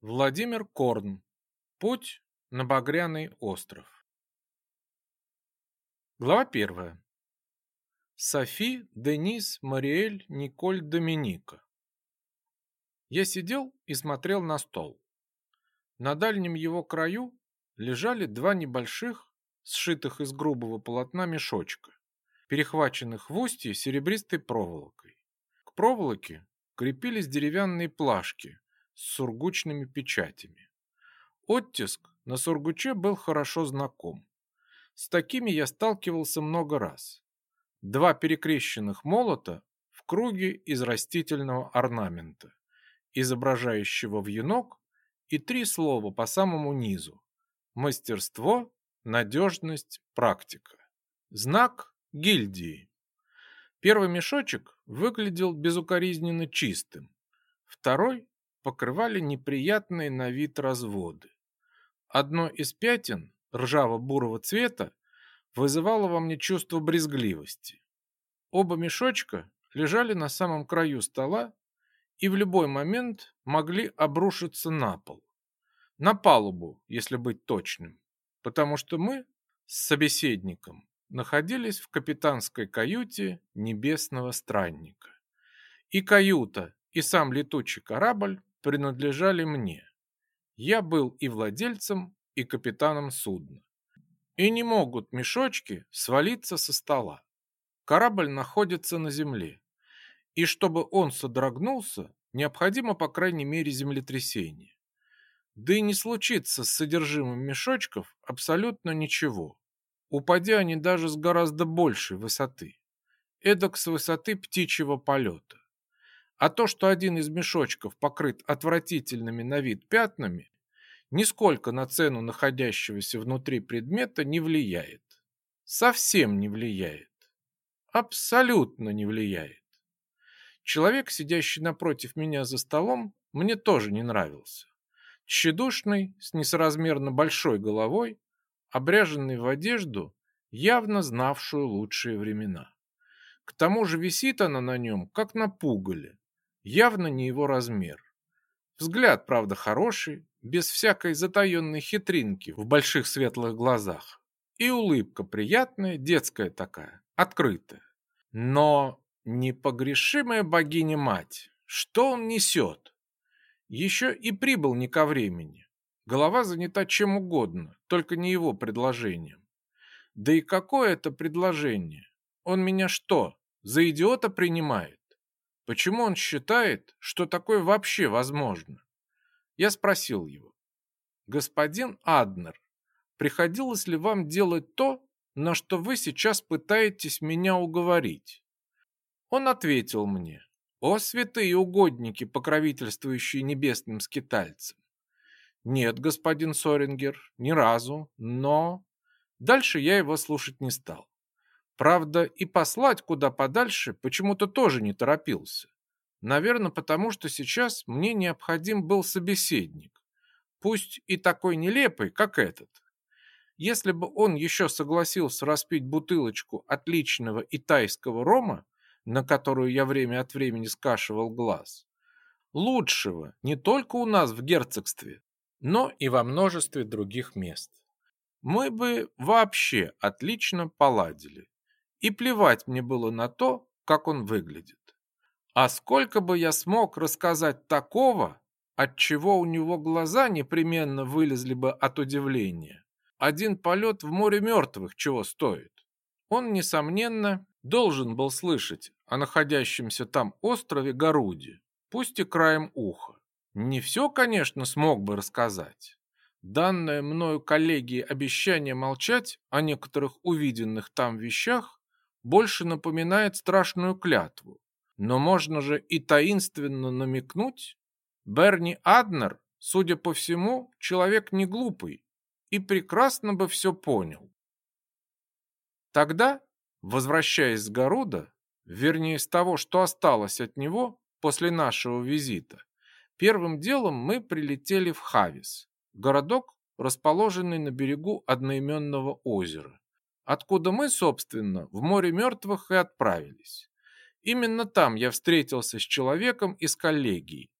Владимир Корн. Путь на Багряный остров. Глава первая. Софи, Денис, Мариэль, Николь, Доминика. Я сидел и смотрел на стол. На дальнем его краю лежали два небольших, сшитых из грубого полотна мешочка, перехваченных в устье серебристой проволокой. К проволоке крепились деревянные плашки, с сургучными печатями. Оттиск на сургуче был хорошо знаком. С такими я сталкивался много раз. Два перекрещенных молота в круге из растительного орнамента, изображающего вьюнок, и три слова по самому низу. Мастерство, надежность, практика. Знак гильдии. Первый мешочек выглядел безукоризненно чистым. Второй покрывали неприятные на вид разводы. Одно из пятен ржаво-бурого цвета вызывало во мне чувство брезгливости. Оба мешочка лежали на самом краю стола и в любой момент могли обрушиться на пол. На палубу, если быть точным, потому что мы с собеседником находились в капитанской каюте небесного странника. И каюта, и сам летучий корабль принадлежали мне. Я был и владельцем, и капитаном судна. И не могут мешочки свалиться со стола. Корабль находится на земле. И чтобы он содрогнулся, необходимо по крайней мере землетрясение. Да и не случится с содержимым мешочков абсолютно ничего. Упадя они даже с гораздо большей высоты. Эдак с высоты птичьего полета. А то, что один из мешочков покрыт отвратительными на вид пятнами, нисколько на цену находящегося внутри предмета не влияет. Совсем не влияет. Абсолютно не влияет. Человек, сидящий напротив меня за столом, мне тоже не нравился. Тщедушный, с несоразмерно большой головой, обряженный в одежду, явно знавшую лучшие времена. К тому же висит она на нем, как на пугале, явно не его размер. Взгляд, правда, хороший, без всякой затаенной хитринки в больших светлых глазах. И улыбка приятная, детская такая, открытая. Но непогрешимая богиня-мать, что он несет? Еще и прибыл не ко времени. Голова занята чем угодно, только не его предложением. Да и какое это предложение? Он меня что, за идиота принимает? Почему он считает, что такое вообще возможно? Я спросил его. Господин Аднер, приходилось ли вам делать то, на что вы сейчас пытаетесь меня уговорить? Он ответил мне. О, святые угодники, покровительствующие небесным скитальцам! Нет, господин Сорингер, ни разу, но... Дальше я его слушать не стал. Правда, и послать куда подальше почему-то тоже не торопился. Наверное, потому что сейчас мне необходим был собеседник. Пусть и такой нелепый, как этот. Если бы он еще согласился распить бутылочку отличного итайского рома, на которую я время от времени скашивал глаз, лучшего не только у нас в герцогстве, но и во множестве других мест, мы бы вообще отлично поладили. И плевать мне было на то, как он выглядит. А сколько бы я смог рассказать такого, от чего у него глаза непременно вылезли бы от удивления. Один полет в море мертвых чего стоит. Он, несомненно, должен был слышать о находящемся там острове Горуде, пусть и краем уха. Не все, конечно, смог бы рассказать. Данное мною коллеге обещание молчать о некоторых увиденных там вещах больше напоминает страшную клятву. Но можно же и таинственно намекнуть. Берни Аднер, судя по всему, человек не глупый и прекрасно бы все понял. Тогда, возвращаясь с Горуда, вернее с того, что осталось от него после нашего визита, первым делом мы прилетели в Хавис, городок, расположенный на берегу одноименного озера откуда мы, собственно, в море мертвых и отправились. Именно там я встретился с человеком из коллегии,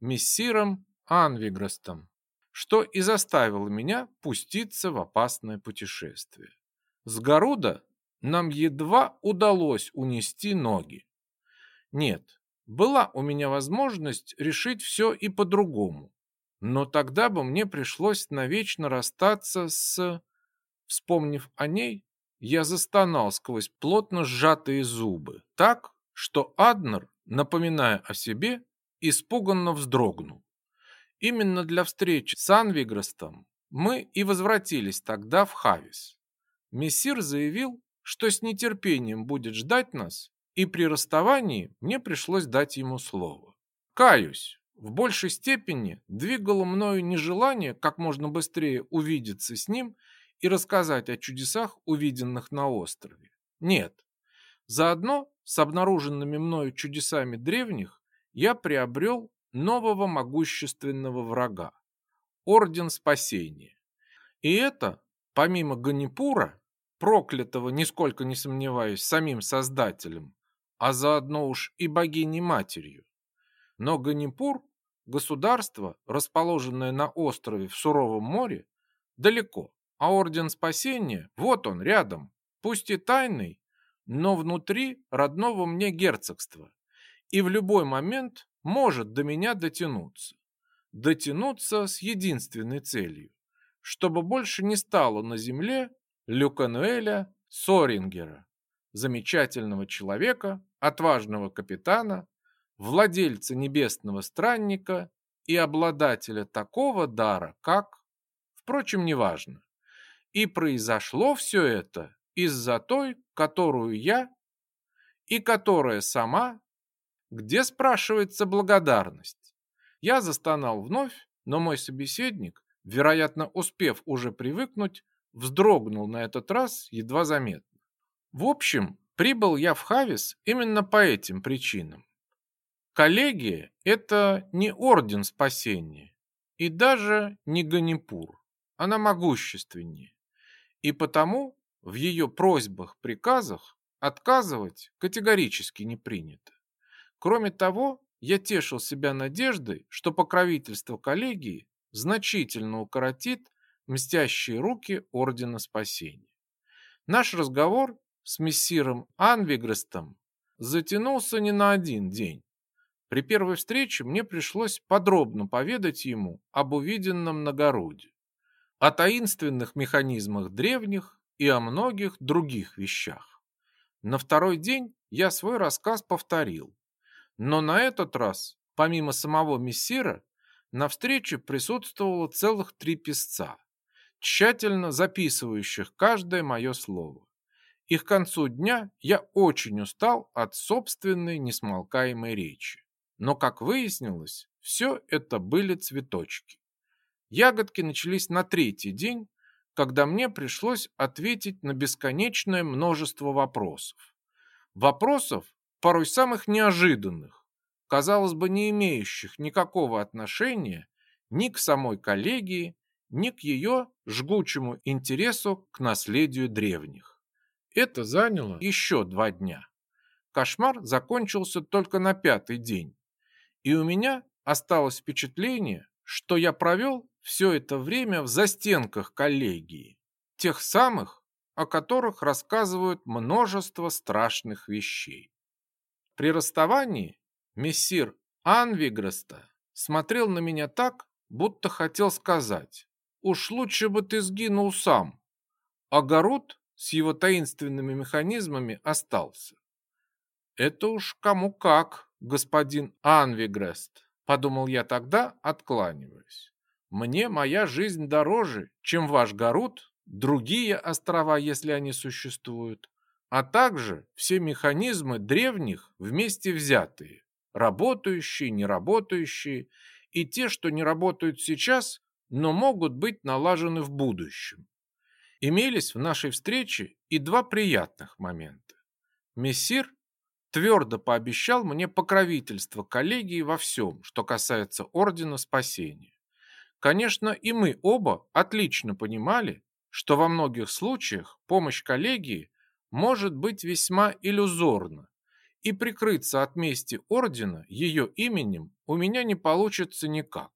мессиром Анвигростом, что и заставило меня пуститься в опасное путешествие. С Горуда нам едва удалось унести ноги. Нет, была у меня возможность решить все и по-другому, но тогда бы мне пришлось навечно расстаться с... Вспомнив о ней, я застонал сквозь плотно сжатые зубы, так, что Аднер, напоминая о себе, испуганно вздрогнул. Именно для встречи с Анвигростом мы и возвратились тогда в Хавис. Мессир заявил, что с нетерпением будет ждать нас, и при расставании мне пришлось дать ему слово. Каюсь, в большей степени двигало мною нежелание как можно быстрее увидеться с ним и рассказать о чудесах, увиденных на острове. Нет, заодно с обнаруженными мною чудесами древних я приобрел нового могущественного врага – Орден Спасения. И это, помимо Ганипура, проклятого, нисколько не сомневаюсь, самим Создателем, а заодно уж и богиней-матерью. Но Ганипур – государство, расположенное на острове в суровом море, далеко, а Орден Спасения – вот он, рядом, пусть и тайный, но внутри родного мне герцогства, и в любой момент может до меня дотянуться. Дотянуться с единственной целью, чтобы больше не стало на земле Люкануэля Сорингера, замечательного человека, отважного капитана, владельца небесного странника и обладателя такого дара, как... Впрочем, неважно. И произошло все это из-за той, которую я и которая сама, где спрашивается благодарность. Я застонал вновь, но мой собеседник, вероятно, успев уже привыкнуть, вздрогнул на этот раз едва заметно. В общем, прибыл я в Хавис именно по этим причинам. Коллегия – это не орден спасения и даже не Ганипур, она могущественнее. И потому в ее просьбах, приказах отказывать категорически не принято. Кроме того, я тешил себя надеждой, что покровительство коллегии значительно укоротит мстящие руки Ордена Спасения. Наш разговор с мессиром Анвигрестом затянулся не на один день. При первой встрече мне пришлось подробно поведать ему об увиденном на Городе, о таинственных механизмах древних и о многих других вещах. На второй день я свой рассказ повторил, но на этот раз, помимо самого мессира, на встрече присутствовало целых три писца, тщательно записывающих каждое мое слово. И к концу дня я очень устал от собственной несмолкаемой речи. Но, как выяснилось, все это были цветочки. Ягодки начались на третий день, когда мне пришлось ответить на бесконечное множество вопросов. Вопросов, порой самых неожиданных, казалось бы, не имеющих никакого отношения ни к самой коллегии, ни к ее жгучему интересу к наследию древних. Это заняло еще два дня. Кошмар закончился только на пятый день, и у меня осталось впечатление, что я провел все это время в застенках коллегии, тех самых, о которых рассказывают множество страшных вещей. При расставании мессир Анвиграста смотрел на меня так, будто хотел сказать, уж лучше бы ты сгинул сам, а Гарут с его таинственными механизмами остался. Это уж кому как, господин Анвигрест, подумал я тогда, откланиваясь. Мне моя жизнь дороже, чем ваш Гарут, другие острова, если они существуют, а также все механизмы древних вместе взятые, работающие, неработающие и те, что не работают сейчас, но могут быть налажены в будущем. Имелись в нашей встрече и два приятных момента. Мессир твердо пообещал мне покровительство коллегии во всем, что касается Ордена Спасения. Конечно, и мы оба отлично понимали, что во многих случаях помощь коллегии может быть весьма иллюзорна, и прикрыться от мести ордена ее именем у меня не получится никак.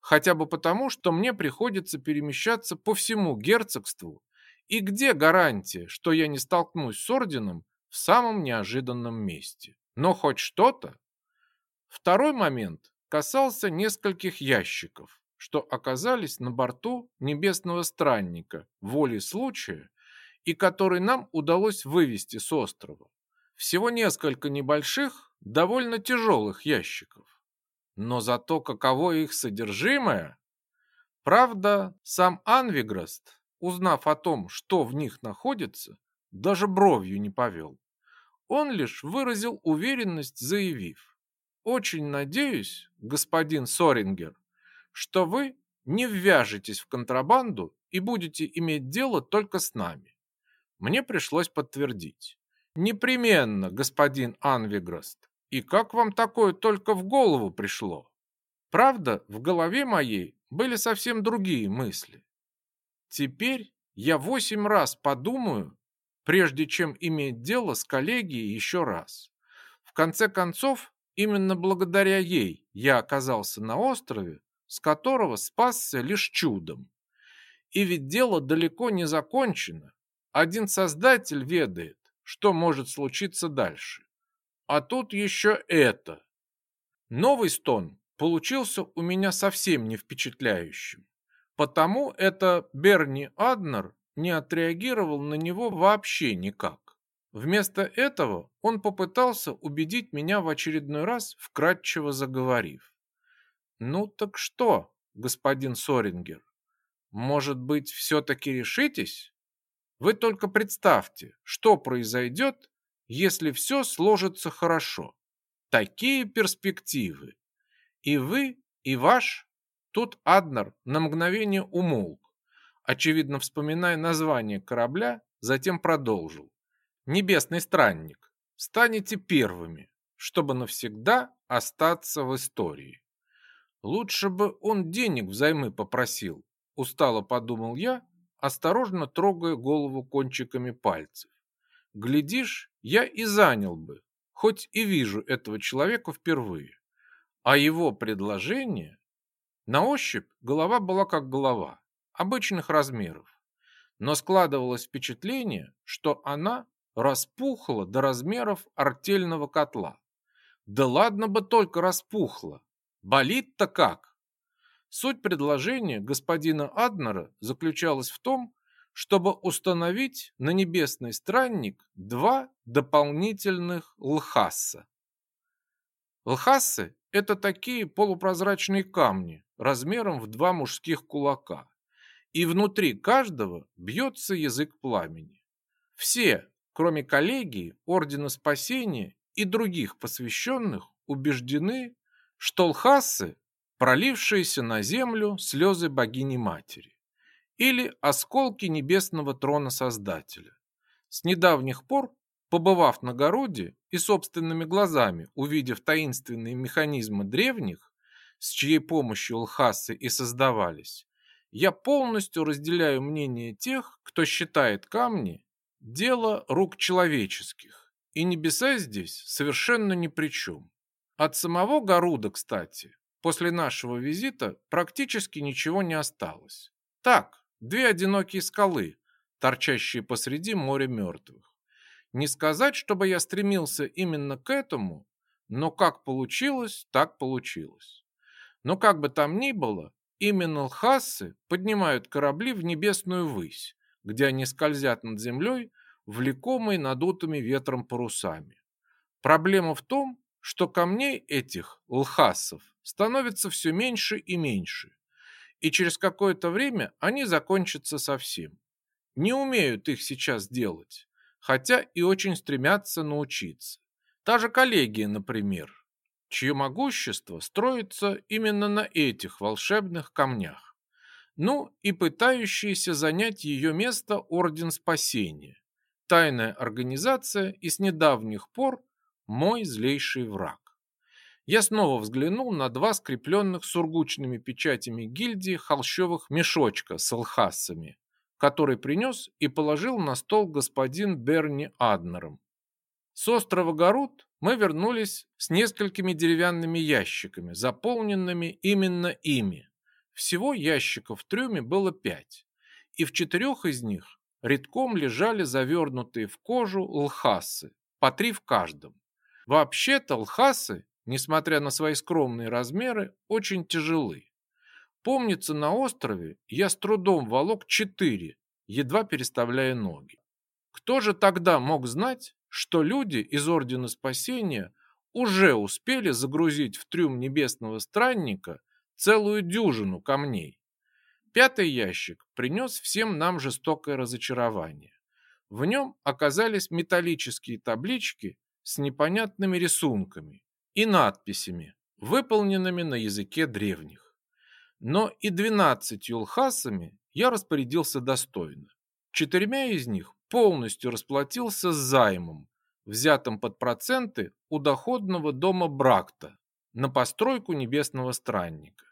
Хотя бы потому, что мне приходится перемещаться по всему герцогству. И где гарантия, что я не столкнусь с орденом в самом неожиданном месте? Но хоть что-то. Второй момент касался нескольких ящиков, что оказались на борту небесного странника волей случая и который нам удалось вывести с острова. Всего несколько небольших, довольно тяжелых ящиков. Но зато каково их содержимое... Правда, сам Анвиграст, узнав о том, что в них находится, даже бровью не повел. Он лишь выразил уверенность, заявив. «Очень надеюсь, господин Сорингер, что вы не ввяжетесь в контрабанду и будете иметь дело только с нами. Мне пришлось подтвердить. Непременно, господин Анвиграст. И как вам такое только в голову пришло? Правда, в голове моей были совсем другие мысли. Теперь я восемь раз подумаю, прежде чем иметь дело с коллегией еще раз. В конце концов, именно благодаря ей я оказался на острове, с которого спасся лишь чудом. И ведь дело далеко не закончено. Один создатель ведает, что может случиться дальше. А тут еще это. Новый стон получился у меня совсем не впечатляющим. Потому это Берни Аднер не отреагировал на него вообще никак. Вместо этого он попытался убедить меня в очередной раз, вкратчиво заговорив. «Ну так что, господин Сорингер, может быть, все-таки решитесь?» Вы только представьте, что произойдет, если все сложится хорошо. Такие перспективы. И вы, и ваш... Тут Аднер на мгновение умолк, очевидно вспоминая название корабля, затем продолжил. Небесный странник, станете первыми, чтобы навсегда остаться в истории. Лучше бы он денег взаймы попросил, устало подумал я осторожно трогая голову кончиками пальцев. Глядишь, я и занял бы, хоть и вижу этого человека впервые. А его предложение... На ощупь голова была как голова, обычных размеров. Но складывалось впечатление, что она распухла до размеров артельного котла. Да ладно бы только распухла. Болит-то как? Суть предложения господина Аднера заключалась в том, чтобы установить на небесный странник два дополнительных лхасса. Лхассы – это такие полупрозрачные камни размером в два мужских кулака, и внутри каждого бьется язык пламени. Все, кроме коллегии, Ордена Спасения и других посвященных, убеждены, что лхассы пролившиеся на землю слезы богини-матери или осколки небесного трона Создателя. С недавних пор, побывав на городе и собственными глазами увидев таинственные механизмы древних, с чьей помощью лхасы и создавались, я полностью разделяю мнение тех, кто считает камни дело рук человеческих, и небеса здесь совершенно ни при чем. От самого Гаруда, кстати, После нашего визита практически ничего не осталось. Так, две одинокие скалы, торчащие посреди моря мертвых. Не сказать, чтобы я стремился именно к этому, но как получилось, так получилось. Но как бы там ни было, именно лхассы поднимают корабли в небесную высь, где они скользят над землей, влекомые надутыми ветром парусами. Проблема в том, что камней этих лхасов становится все меньше и меньше, и через какое-то время они закончатся совсем. Не умеют их сейчас делать, хотя и очень стремятся научиться. Та же коллегия, например, чье могущество строится именно на этих волшебных камнях. Ну и пытающийся занять ее место Орден Спасения, тайная организация и с недавних пор мой злейший враг я снова взглянул на два скрепленных сургучными печатями гильдии холщовых мешочка с алхассами, который принес и положил на стол господин Берни Аднером. С острова Гарут мы вернулись с несколькими деревянными ящиками, заполненными именно ими, Всего ящиков в трюме было пять, и в четырех из них редком лежали завернутые в кожу лхасы, по три в каждом. Вообще-то лхасы, несмотря на свои скромные размеры, очень тяжелы. Помнится, на острове я с трудом волок четыре, едва переставляя ноги. Кто же тогда мог знать, что люди из Ордена Спасения уже успели загрузить в трюм Небесного Странника целую дюжину камней? Пятый ящик принес всем нам жестокое разочарование. В нем оказались металлические таблички с непонятными рисунками и надписями, выполненными на языке древних. Но и двенадцатью лхасами я распорядился достойно. Четырьмя из них полностью расплатился с займом, взятым под проценты у доходного дома Бракта на постройку небесного странника.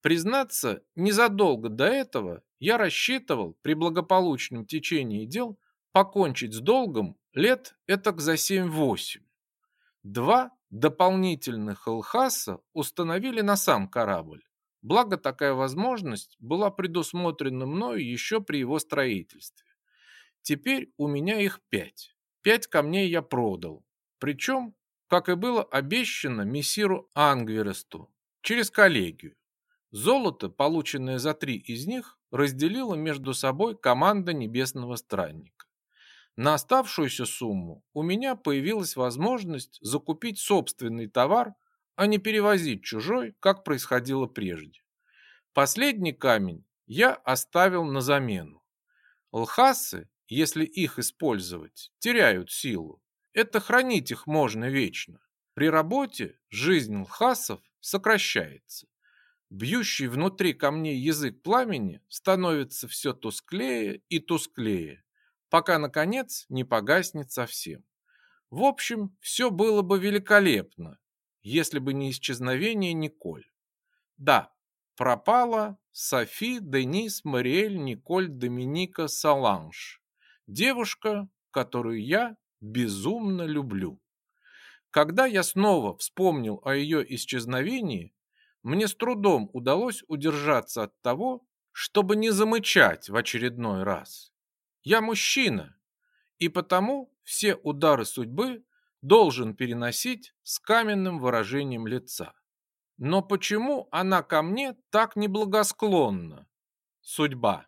Признаться, незадолго до этого я рассчитывал при благополучном течении дел покончить с долгом лет этак за 7-8. Два дополнительных Элхаса установили на сам корабль. Благо такая возможность была предусмотрена мною еще при его строительстве. Теперь у меня их пять. Пять камней я продал. Причем, как и было обещано мессиру Ангвересту, через коллегию. Золото, полученное за три из них, разделила между собой команда Небесного Странника. На оставшуюся сумму у меня появилась возможность закупить собственный товар, а не перевозить чужой, как происходило прежде. Последний камень я оставил на замену. Лхасы если их использовать, теряют силу. Это хранить их можно вечно. При работе жизнь лхасов сокращается. Бьющий внутри камней язык пламени становится все тусклее и тусклее, пока, наконец, не погаснет совсем. В общем, все было бы великолепно, если бы не исчезновение Николь. Да, пропала Софи, Денис, Мариэль, Николь, Доминика, Саланж. Девушка, которую я безумно люблю. Когда я снова вспомнил о ее исчезновении, мне с трудом удалось удержаться от того, чтобы не замычать в очередной раз. Я мужчина, и потому все удары судьбы должен переносить с каменным выражением лица. Но почему она ко мне так неблагосклонна? Судьба.